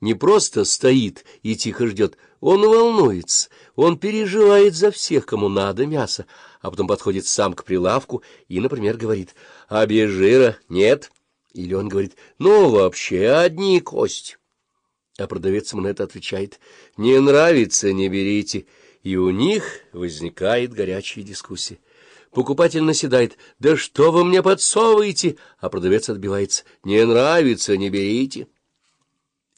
не просто стоит и тихо ждет, он волнуется, он переживает за всех, кому надо мясо, а потом подходит сам к прилавку и, например, говорит «А без жира нет?» Или он говорит «Ну, вообще одни кости». А продавец ему на это отвечает «Не нравится, не берите». И у них возникает горячая дискуссия. Покупатель наседает «Да что вы мне подсовываете?» А продавец отбивается «Не нравится, не берите»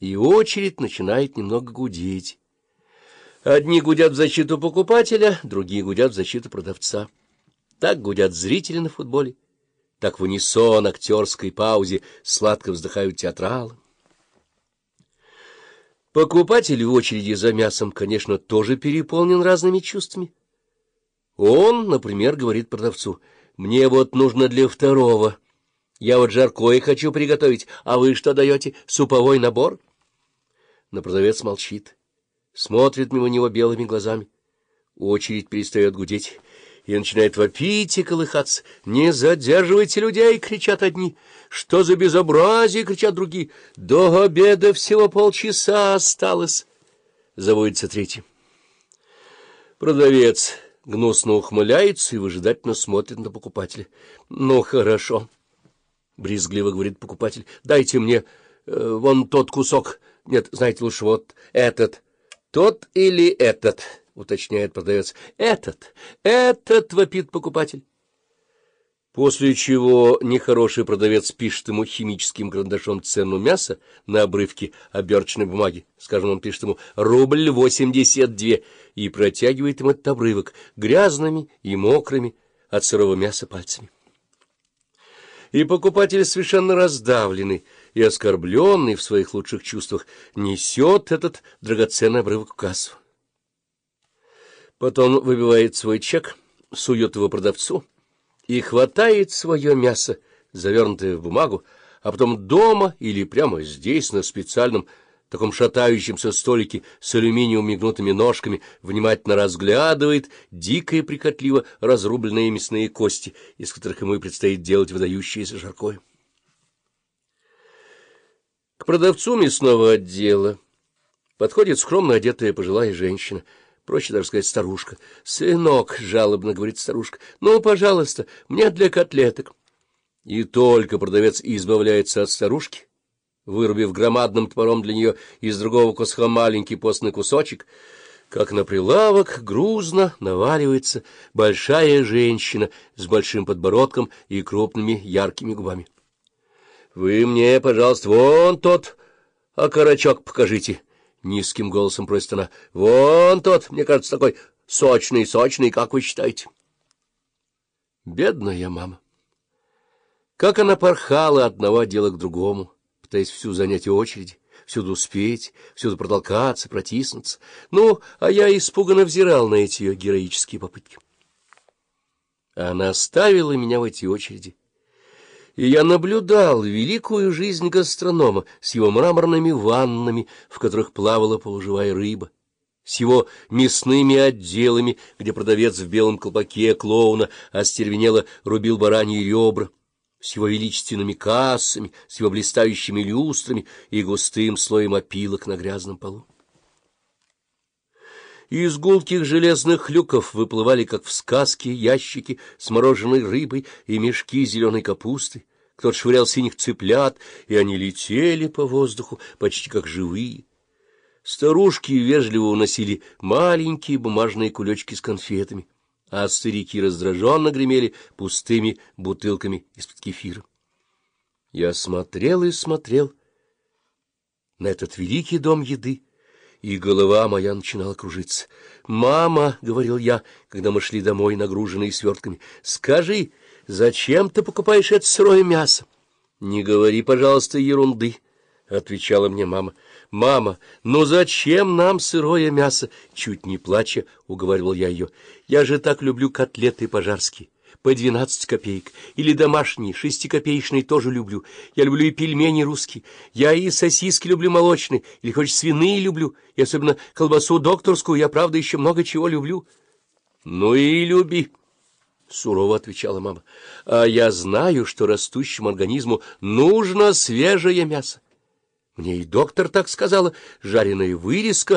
и очередь начинает немного гудеть. Одни гудят в защиту покупателя, другие гудят в защиту продавца. Так гудят зрители на футболе, так в унисон актерской паузе сладко вздыхают театралы. Покупатель в очереди за мясом, конечно, тоже переполнен разными чувствами. Он, например, говорит продавцу, «Мне вот нужно для второго. Я вот жаркое хочу приготовить, а вы что даете, суповой набор?» Но продавец молчит, смотрит мимо него белыми глазами. Очередь перестает гудеть и начинает вопить и колыхаться. «Не задерживайте людей!» — кричат одни. «Что за безобразие!» — кричат другие. «До обеда всего полчаса осталось!» — заводится третий. Продавец гнусно ухмыляется и выжидательно смотрит на покупателя. «Ну, хорошо!» — брезгливо говорит покупатель. «Дайте мне э, вон тот кусок». Нет, знаете, лучше вот этот. Тот или этот, уточняет продавец. Этот, этот, вопит покупатель. После чего нехороший продавец пишет ему химическим карандашом цену мяса на обрывке оберченной бумаги. Скажем, он пишет ему «рубль восемьдесят две» и протягивает ему этот обрывок грязными и мокрыми от сырого мяса пальцами. И покупатель совершенно раздавленный, и оскорбленный в своих лучших чувствах, несет этот драгоценный обрывок в кассу. Потом выбивает свой чек, сует его продавцу и хватает свое мясо, завернутое в бумагу, а потом дома или прямо здесь, на специальном таком шатающемся столике с алюминиевыми гнутыми ножками, внимательно разглядывает дико и прикотливо разрубленные мясные кости, из которых ему и предстоит делать выдающееся жаркое. К продавцу мясного отдела подходит скромно одетая пожилая женщина, проще даже сказать старушка. — Сынок, — жалобно говорит старушка, — ну, пожалуйста, мне для котлеток. И только продавец избавляется от старушки, вырубив громадным топором для нее из другого куска маленький постный кусочек, как на прилавок грузно наваливается большая женщина с большим подбородком и крупными яркими губами. — Вы мне, пожалуйста, вон тот окорочок покажите, — низким голосом просит она. — Вон тот, мне кажется, такой сочный, сочный, как вы считаете? Бедная мама! Как она порхала от одного дела к другому, пытаясь всю занять очередь, всюду успеть, всюду протолкаться, протиснуться. Ну, а я испуганно взирал на эти ее героические попытки. Она оставила меня в эти очереди и я наблюдал великую жизнь гастронома с его мраморными ваннами, в которых плавала полуживая рыба, с его мясными отделами, где продавец в белом колпаке клоуна остервенело рубил бараньи ребра, с его величественными кассами, с его блистающими люстрами и густым слоем опилок на грязном полу. Из гулких железных люков выплывали, как в сказке, ящики с мороженой рыбой и мешки зеленой капусты кто-то швырял синих цыплят, и они летели по воздуху, почти как живые. Старушки вежливо уносили маленькие бумажные кулечки с конфетами, а старики раздраженно гремели пустыми бутылками из-под кефира. Я смотрел и смотрел на этот великий дом еды, и голова моя начинала кружиться. «Мама», — говорил я, когда мы шли домой, нагруженные свертками, — «скажи, Зачем ты покупаешь это сырое мясо? — Не говори, пожалуйста, ерунды, — отвечала мне мама. — Мама, ну зачем нам сырое мясо? Чуть не плача, уговаривал я ее. Я же так люблю котлеты пожарские по двенадцать копеек, или домашние, шестикопеечные тоже люблю. Я люблю и пельмени русские, я и сосиски люблю молочные, или хоть свиные люблю, и особенно колбасу докторскую, я, правда, еще много чего люблю. — Ну и люби. — сурово отвечала мама. — А я знаю, что растущему организму нужно свежее мясо. Мне и доктор так сказала, жареная вырезка